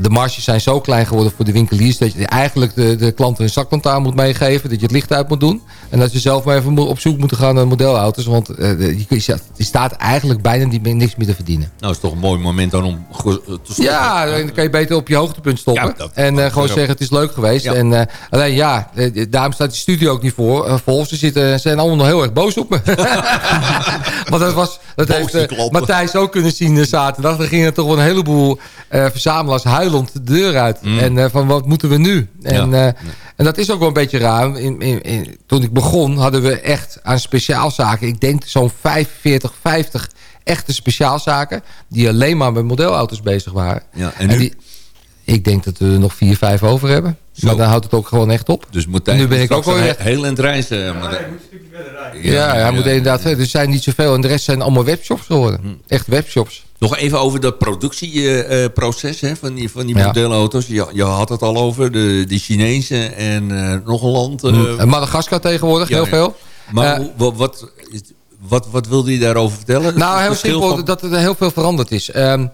de marges zijn zo klein geworden voor de winkeliers... dat je eigenlijk de, de klanten een zaklantaarn moet meegeven. Dat je het licht uit moet doen. En dat je zelf maar even op zoek moet gaan naar modelauto's. Want eh, je, je, staat eigenlijk bijna niet meer, niks meer te verdienen. Nou, is toch een mooi moment dan om te stoppen. Ja, dan kan je beter op je hoogtepunt stoppen. Ja, dat- en eh, gewoon zeggen het is leuk geweest. Ja. En, eh, alleen ja, daarom staat die studio ook niet voor, eh, vol. Ze, zitten, zijn allemaal nog heel erg boos op me. Want dat, was, dat heeft. Matthijs ook kunnen zien zaterdag. Er gingen toch wel een heleboel verzamelaars huilend de deur uit. En eh, van wat moeten we nu? En, Mm. Ja. eh, en dat is ook wel een beetje raar. In, in, in- toen ik begon hadden we echt aan speciaalzaken... ik denk zo'n 45, 50 echte speciaalzaken... die alleen maar met modelauto's bezig waren. Ja, en die, ik denk dat we er nog vier, vijf over hebben. Zo. Maar dan houdt het ook gewoon echt op. Dus Martijn Nu ben ik moet ook een he- heel in het reizen. Maar Ja, hij moet inderdaad... Er zijn niet zoveel en de rest zijn allemaal webshops geworden. Hm. Echt webshops. Nog even over dat productieproces hè, van die, van die Ja. modelauto's. Je, je had het al over, de, die Chinese en eh, nog een land. eh, En Hm. Madagaskar tegenwoordig, ja, heel ja. veel. Maar Eh, hoe- wat, wat, wat, wat wilde je daarover vertellen? Nou, heel simpel van- dat er heel veel veranderd is. Ehm,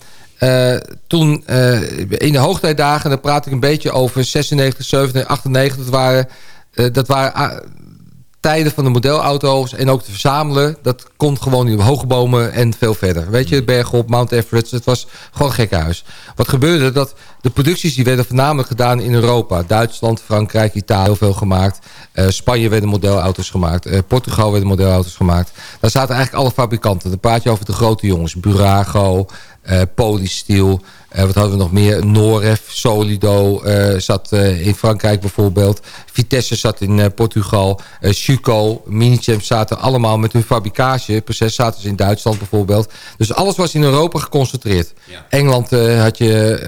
eh, toen, eh, in de hoogtijdagen, dan praat ik een beetje over 96, 97, 98. Dat waren, eh, dat ah, tijden van de modelauto's en ook te verzamelen. Dat kon gewoon in hoge bomen en veel verder. Weet je, bergop, Mount Everest. Het was gewoon gekkenhuis. Wat gebeurde? Dat de producties die werden voornamelijk gedaan in Europa. Duitsland, Frankrijk, Italië, heel veel gemaakt. Spanje werden modelauto's gemaakt. Portugal werden modelauto's gemaakt. Daar zaten eigenlijk alle fabrikanten. Dan praat je over de grote jongens. Burago, eh Eh, wat hadden we nog meer? Noref, Solido eh, zat eh, in Frankrijk bijvoorbeeld. Vitesse zat in Portugal. eh Chuco, Minichamp zaten allemaal met hun fabrikageproces. Zaten ze in Duitsland bijvoorbeeld. Dus alles was in Europa geconcentreerd. Engeland had je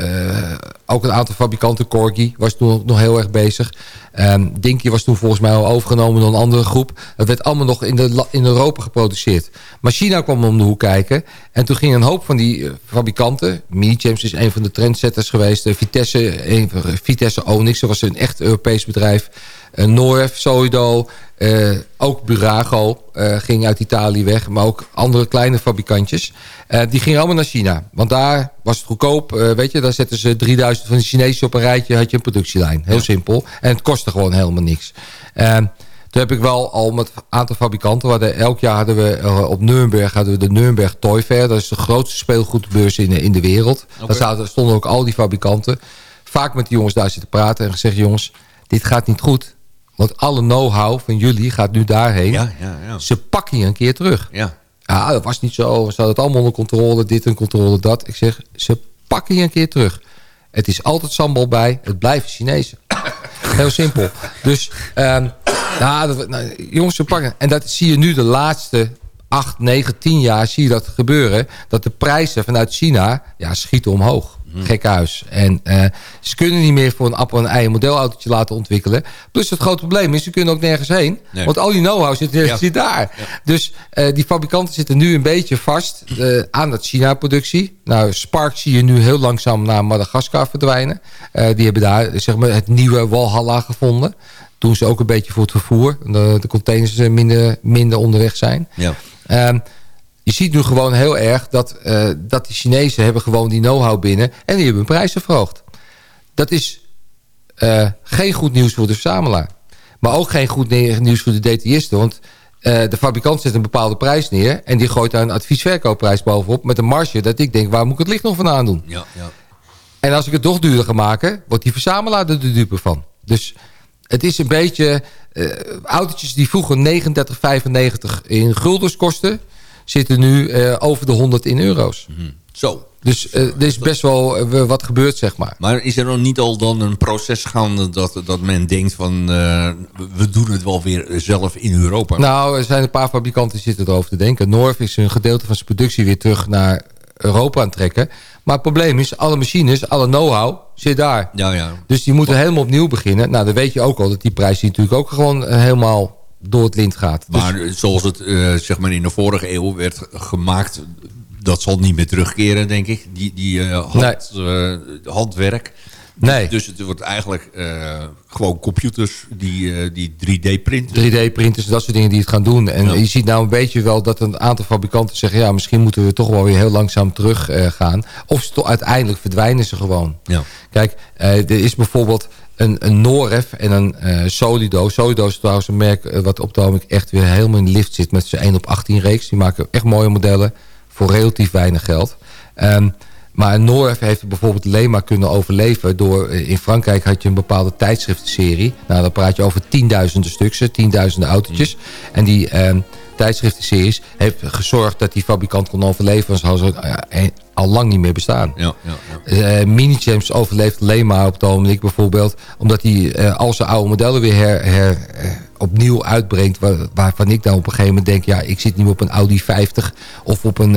ook een aantal fabrikanten. Corgi was toen nog heel erg bezig. Ehm Dinky was toen volgens mij al overgenomen door een andere groep. Het werd allemaal nog in, de, in Europa geproduceerd. Maar China kwam om de hoek kijken. En toen gingen een hoop van die fabrikanten... Minichamps is een van de trendsetters geweest. eh, Vitesse, een, van- Vitesse Onyx, dat was een echt Europees bedrijf. Uh, Noref, Soido, eh, ook Burago eh, ging uit Italië weg. Maar ook andere kleine fabrikantjes. Eh, die gingen allemaal naar China. Want daar was het goedkoop. eh, weet je, daar zetten ze 3000 van de Chinezen op een rijtje. Had je een productielijn. Heel simpel. En het kostte gewoon helemaal niks. Eh, toen heb ik wel al met een aantal fabrikanten. We hadden, elk jaar hadden we eh, op Nuremberg hadden we de Nuremberg Toy Fair. Dat is de grootste speelgoedbeurs in, de- in de wereld. Daar zaten, stonden ook al die fabrikanten. Vaak met die jongens daar zitten praten en gezegd... jongens, dit gaat niet goed. Want alle know-how van jullie gaat nu daarheen. Ja, ja, ja. Ze pakken je een keer terug. Ja. Ja, dat was niet zo. We hadden het allemaal onder controle. Dit en controle dat. Ik zeg, ze pakken je een keer terug. Het is altijd sambal bij. Het blijven Chinezen. Heel simpel. Dus, ehm, ja, dat, nou, jongens, ze pakken. En dat zie je nu de laatste 8, 9, 10 jaar zie je dat gebeuren. Dat de prijzen vanuit China ja, schieten omhoog. Gek huis. En eh, ze kunnen niet meer voor een appel en ei een modelautootje laten ontwikkelen. Plus het grote probleem is, ze kunnen ook nergens heen. Nee. Want al die know-how zit, Ja. zit daar. Dus eh, die fabrikanten zitten nu een beetje vast eh, aan dat China-productie. Nou, Spark zie je nu heel langzaam naar Madagaskar verdwijnen. Die hebben daar zeg maar, het nieuwe Walhalla gevonden. Doen ze ook een beetje voor het vervoer. De, de containers eh, minder, minder onderweg zijn. Ja. Ehm, je ziet nu gewoon heel erg dat, eh, dat die Chinezen hebben gewoon die know-how binnen. En die hebben hun prijzen verhoogd. Dat is eh, geen goed nieuws voor de verzamelaar. Maar ook geen goed nieuws voor de detailisten. Want de fabrikant zet een bepaalde prijs neer... en die gooit daar een adviesverkoopprijs bovenop... met een marge dat ik denk, waar moet ik het licht nog van aandoen? Ja, ja. En als ik het toch duurder ga maken... wordt die verzamelaar er de dupe van. Dus het is een beetje... eh, autootjes die vroeger 39,95 in guldens kosten... zitten nu eh, over de 100 in euro's. Zo. Dus eh, er is best wel wat gebeurd, zeg maar. Maar is er nog niet al dan een proces gaande dat, dat men denkt van... we doen het wel weer zelf in Europa? Nou, er zijn een paar fabrikanten die zitten erover te denken. North is een gedeelte van zijn productie weer terug naar Europa aan het trekken. Maar het probleem is, alle machines, alle know-how zit daar. Ja, ja. Dus die moeten helemaal opnieuw beginnen. Nou, dan weet je ook al dat die prijs die natuurlijk ook gewoon eh, helemaal door het lint gaat. Dus- Maar zoals het eh, zeg maar in de vorige eeuw werd gemaakt... dat zal niet meer terugkeren, denk ik. Die, die eh, hand, handwerk. Nee. Dus het wordt eigenlijk eh, gewoon computers die, eh, die 3D printen. 3D-printers en dat soort dingen die het gaan doen. En Ja. je ziet nou een beetje wel dat een aantal fabrikanten zeggen... ja, misschien moeten we toch wel weer heel langzaam terug eh, gaan. Of ze toch uiteindelijk verdwijnen ze gewoon. Ja. Kijk, er is bijvoorbeeld een, een Noref en een Solido. Solido is trouwens een merk wat op ogenblik echt weer helemaal in de lift zit... met zijn 1 op 18 reeks. Die maken echt mooie modellen voor relatief weinig geld. Ehm, maar een Noref heeft bijvoorbeeld alleen maar kunnen overleven... door eh, in Frankrijk had je een bepaalde tijdschriftenserie. Nou, dan praat je over tienduizenden stuks, tienduizenden autootjes. En die ehm, tijdschriftenseries heeft gezorgd dat die fabrikant kon overleven... want ze hadden ze eh, al lang niet meer bestaan. Ja, ja, ja. Eh Mini-Champs overleeft alleen maar op het ogenblik bijvoorbeeld... omdat hij eh, al zijn oude modellen weer her, her, opnieuw uitbrengt... Waar, waarvan ik dan op een gegeven moment denk... ja, ik zit niet op een Audi 50 of op een,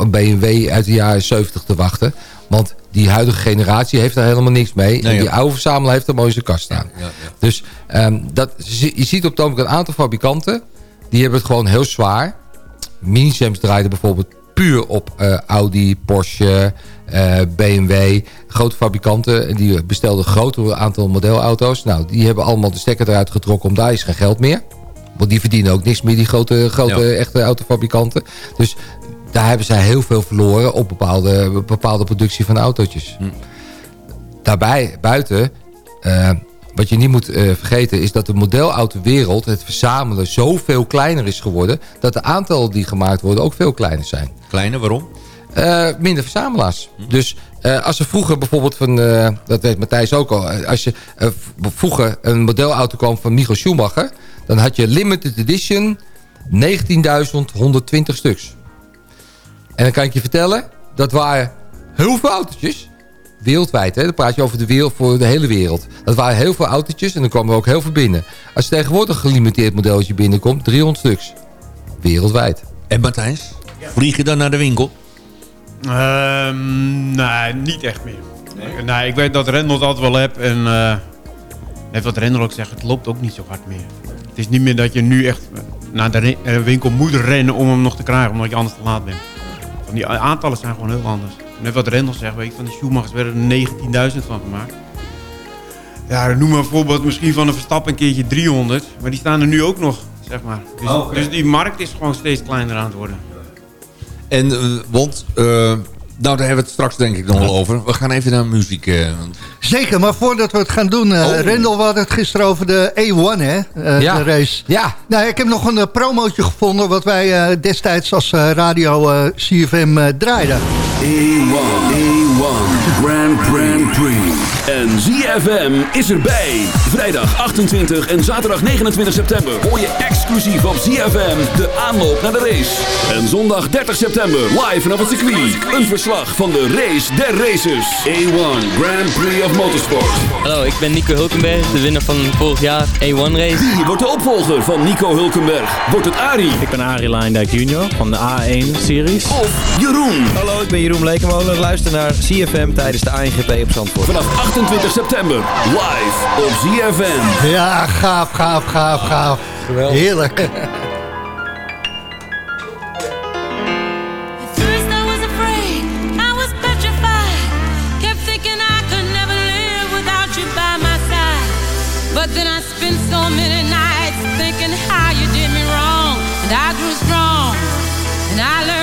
een BMW uit de jaren 70 te wachten. Want die huidige generatie heeft daar helemaal niks mee. Nee, en die oude verzamelaar heeft er mooi in zijn kast staan. Ja, ja. Dus ehm, dat, je ziet op het ogenblik een aantal fabrikanten... die hebben het gewoon heel zwaar. Mini-Champs draaiden bijvoorbeeld puur op eh, Audi, Porsche, eh, BMW. Grote fabrikanten die bestelden een groter aantal modelauto's. Nou, die hebben allemaal de stekker eruit getrokken... om daar is geen geld meer. Want die verdienen ook niks meer, die grote, grote Ja. echte autofabrikanten. Dus daar hebben zij heel veel verloren... op bepaalde, bepaalde productie van autootjes. Daarbij, buiten... eh, wat je niet moet eh, vergeten is dat de modelautowereld, het verzamelen, zoveel kleiner is geworden. Dat de aantallen die gemaakt worden ook veel kleiner zijn. Kleine, waarom? Eh, minder verzamelaars. Dus eh, als er vroeger bijvoorbeeld van, dat weet Matthijs ook al, als je vroeger een modelauto kwam van Michael Schumacher, dan had je limited edition 19.120 stuks. En dan kan ik je vertellen, dat waren heel veel autootjes. Wereldwijd, hè? dan praat je over de wereld voor de hele wereld. Dat waren heel veel autootjes en er kwamen er ook heel veel binnen. Als tegenwoordig een gelimiteerd modeltje binnenkomt, 300 stuks. Wereldwijd. En Matthijs? Vlieg je dan naar de winkel? Ehm, nee, niet echt meer. Nee? ik weet dat Rendel het altijd wel hebt. En eh, net wat Rendel ook zegt, het loopt ook niet zo hard meer. Het is niet meer dat je nu echt naar de eh, winkel moet rennen om hem nog te krijgen. Omdat je anders te laat bent. Die aantallen zijn gewoon heel anders. Net wat Rendel zegt, weet je, van de Schumachers werden er 19.000 van gemaakt. Ja, noem maar bijvoorbeeld misschien van een Verstappen een keertje 300. Maar die staan er nu ook nog, zeg maar. Dus, Oh, dus die markt is gewoon steeds kleiner aan het worden. En, eh, want, eh, nou daar hebben we het straks denk ik nog wel over. We gaan even naar muziek. eh, Zeker, maar voordat we het gaan doen... eh Oh. Rendel, we hadden het gisteren over de A1, hè? eh, Ja. De race. Ja, Nou, ik heb nog een uh, promootje gevonden... wat wij eh, destijds als eh, radio eh, CFM eh, draaiden. A1, A1, Grand Grand Prix. En ZFM is erbij. Vrijdag 28 en zaterdag 29 september hoor je exclusief op ZFM de aanloop naar de race. En zondag 30 september live vanaf het circuit. Een verslag van de race der races. A1 Grand Prix of Motorsport. Hallo, ik ben Nico Hulkenberg, de winnaar van vorig jaar A1 race. Wie wordt de opvolger van Nico Hulkenberg? Wordt het Arie Ik ben Arie Luindijk junior van de A1-series. of Jeroen? Hallo, ik ben Jeroen Blekemolen. Luister naar CFM tijdens de ANGP op Zandvoort. Vanaf 28 september live op ZFM. Ja, gaaf, gaaf, gaaf, gaaf. Heerlijk. At first I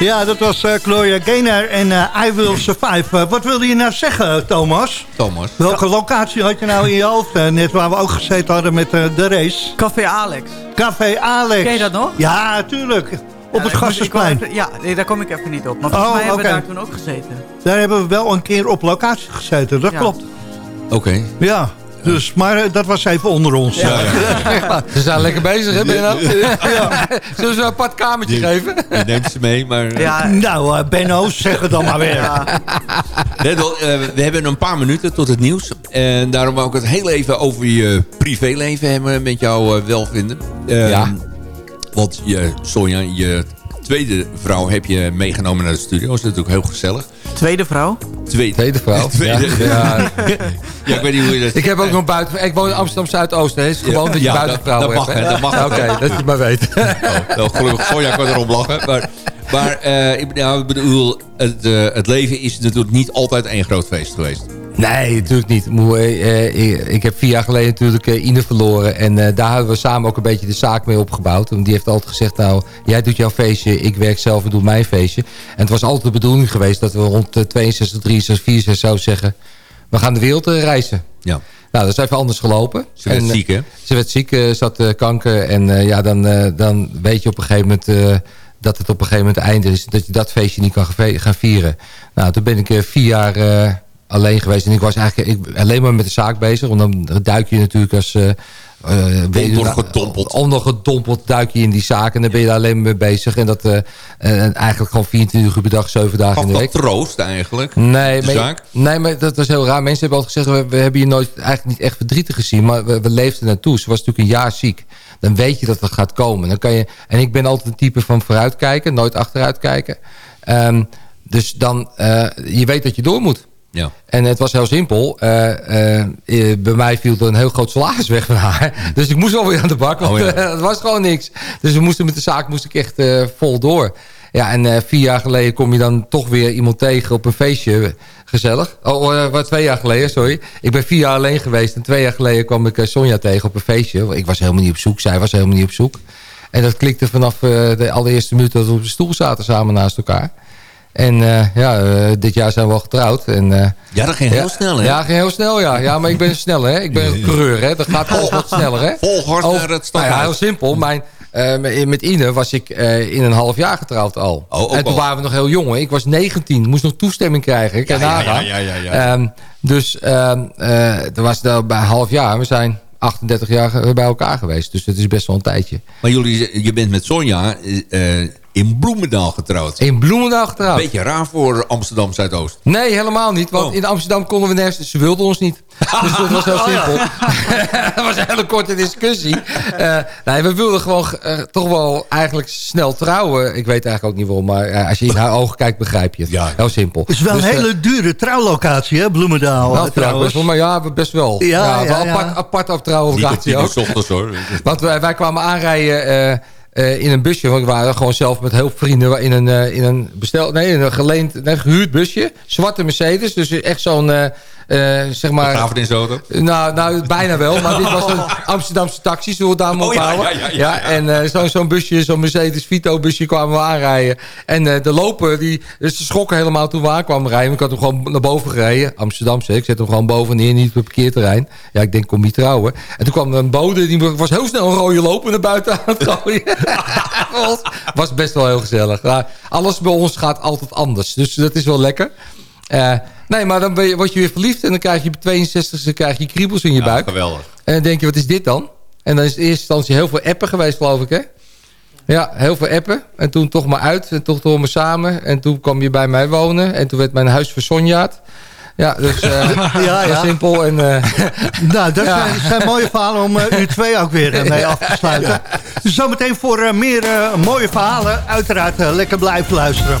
Ja, dat was eh, Gloria Gaynor en eh, I Will Survive. Eh, wat wilde je nou zeggen, Thomas? Thomas. Welke locatie had je nou in je hoofd? net waar we ook gezeten hadden met de race. Café Alex. Café Alex. Ken je dat nog? Ja, tuurlijk. Op het Gassersplein. Ja, nee, daar kom ik even niet op. Maar Oh, volgens mij hebben we daar toen ook gezeten. Daar hebben we wel een keer op locatie gezeten, dat Ja. klopt. Oké. Ja, dus, maar eh, dat was even onder ons. Ze zijn lekker bezig, hè, Benno? Ja. Zullen we een apart kamertje Die- geven? Je neemt ze mee, maar... Ja, Nou, eh, Benno, zeg het dan maar weer. ja. Eh, we hebben een paar minuten tot het nieuws. En daarom wou ik het heel even over je privéleven hebben met jou eh, welvinden. Eh, Ja. Want je, Sonja, je tweede vrouw heb je meegenomen naar de studio. Dat is natuurlijk heel gezellig. Tweede vrouw. Tweede. Tweede vrouw. Tweede. Ja, ja. Ja, ik weet niet hoe je dat... Ik heb ook nog buiten... Ik woon in Amsterdam Zuidoosten. Het is gewoon Ja, dat je ja, buitenvrouw dat- dat hebt. mag, hè? dat mag. Oké, dat je het maar weet. Oh, nou, gelukkig, Sonja kan erom lachen. Maar, maar eh, ik, nou, ik bedoel, het, eh, het leven is natuurlijk niet altijd één groot feest geweest. Nee, natuurlijk niet. Eh, eh, ik, heb vier jaar geleden natuurlijk eh, Ine verloren. En daar hebben we samen ook een beetje de zaak mee opgebouwd. Want die heeft altijd gezegd, nou, jij doet jouw feestje, ik werk zelf en doe mijn feestje. En het was altijd de bedoeling geweest dat we rond eh, 62, 63, 64 zouden zeggen... we gaan de wereld reizen. Ja. Nou, dat is even anders gelopen. Ze werd En, ziek, hè? Ze werd ziek, eh, kanker. En ja, dan, dan weet je op een gegeven moment... dat het op een gegeven moment einde is. Dat je dat feestje niet kan gaan vieren. Nou, toen ben ik vier jaar alleen geweest. En ik was eigenlijk ik, alleen maar met de zaak bezig. Want dan duik je natuurlijk als... eh eh, Ondergedompeld. Ondergedompeld duik je in die zaak. En dan ben je daar alleen mee bezig. En dat eh, en eigenlijk gewoon 24 uur per dag, 7 dagen Gaf in de dat week. troost eigenlijk? Nee, maar, zaak? nee, maar dat was heel raar. Mensen hebben altijd gezegd, we, we hebben je nooit eigenlijk niet echt verdrietig gezien. Maar we, we leefden naartoe. Ze was natuurlijk een jaar ziek. Dan weet je dat dat gaat komen. Dan kan je, en ik ben altijd een type van vooruitkijken, nooit achteruit kijken. Ehm, dus dan, eh, je weet dat je door moet. Ja. En het was heel simpel. Eh, eh, eh, bij mij viel er een heel groot salaris weg van haar. Dus ik moest wel weer aan de bak. Want Oh ja. het was gewoon niks. Dus we moesten met de zaak moest ik echt vol door. Ja, en vier jaar geleden kom je dan toch weer iemand tegen op een feestje. Gezellig. Oh, wat twee jaar geleden, sorry. Ik ben vier jaar alleen geweest. En twee jaar geleden kwam ik Sonja tegen op een feestje. Ik was helemaal niet op zoek. Zij was helemaal niet op zoek. En dat klikte vanaf de allereerste minuut dat we op de stoel zaten samen naast elkaar. En eh, ja, eh, dit jaar zijn we al getrouwd. En, eh, Ja, dat ging heel ja, snel, hè? Ja, ging heel snel, ja. Ja, maar ik ben snel, hè. Ik ben een coureur, hè. Dat gaat alles wat sneller, hè. Volgorde Oh, naar het nou stadhuis. ja, heel simpel. Mijn, met- Ine was ik in een half jaar getrouwd al. Oh, en toen al. waren we nog heel jong. Ik was 19, moest nog toestemming krijgen. Ik Ja, ja, ja, ja, ja, ja. Ehm, dus toen was bij een half jaar. We zijn 38 jaar ge- bij elkaar geweest. Dus dat is best wel een tijdje. Maar jullie, je bent met Sonja eh, in Bloemendaal getrouwd. In Bloemendaal getrouwd. Beetje raar voor Amsterdam Zuidoost. Nee, helemaal niet. Want Oh. in Amsterdam konden we nergens... Ze wilden ons niet. Dus dat was heel simpel. dat was een hele korte discussie. Eh, nee, we wilden gewoon eh, toch wel eigenlijk snel trouwen. Ik weet eigenlijk ook niet waarom. Maar eh, als je in haar ogen kijkt, begrijp je het. Ja. Heel simpel. Het is wel Dus, een eh, hele dure trouwlocatie, hè, Bloemendaal. eh, trouwens. wel, maar ja, best wel. Ja, Ja, wel ja, ja. apart, apart op Niet op trouwlocatie ook. ochtends hoor. Want wij, wij kwamen aanrijden eh, eh, in een busje. Want we waren gewoon zelf met heel veel vrienden in een, eh, in een bestel, nee, in een geleend, nee, gehuurd busje. Zwarte Mercedes. Dus echt zo'n, zeg maar... Begrafenisauto. Nou, nou, bijna wel. Maar dit was een Amsterdamse taxi, zullen we het daar maar Oh, ja, en eh, zo'n busje, zo'n Mercedes Vito busje kwamen we aanrijden. En eh, de loper, die, dus ze schrokken helemaal toen we aankwamen rijden. Ik had hem gewoon naar boven gereden. Amsterdamse, ik zet hem gewoon boven neer, niet op het parkeerterrein. Ja, ik denk, kom niet trouwen. En toen kwam er een bode, die was heel snel een rode loper naar buiten aan het gooien. was, was best wel heel gezellig. Maar alles bij ons gaat altijd anders. Dus dat is wel lekker. Eh, nee, maar dan ben je, word je weer verliefd en dan krijg je bij 62e krijg je kriebels in je Ja, buik. geweldig. En dan denk je, wat is dit dan? En dan is in eerste instantie heel veel appen geweest, geloof ik, hè? Ja, heel veel appen. En toen toch maar uit. En toch door me samen. En toen kwam je bij mij wonen. En toen werd mijn huis versonjaard. Ja, dus eh Ja, simpel. En, eh, Nou, dat Ja. zijn, zijn mooie verhalen om uur 2 ook weer mee af te sluiten. Dus zometeen voor meer mooie verhalen. Uiteraard lekker blijven luisteren.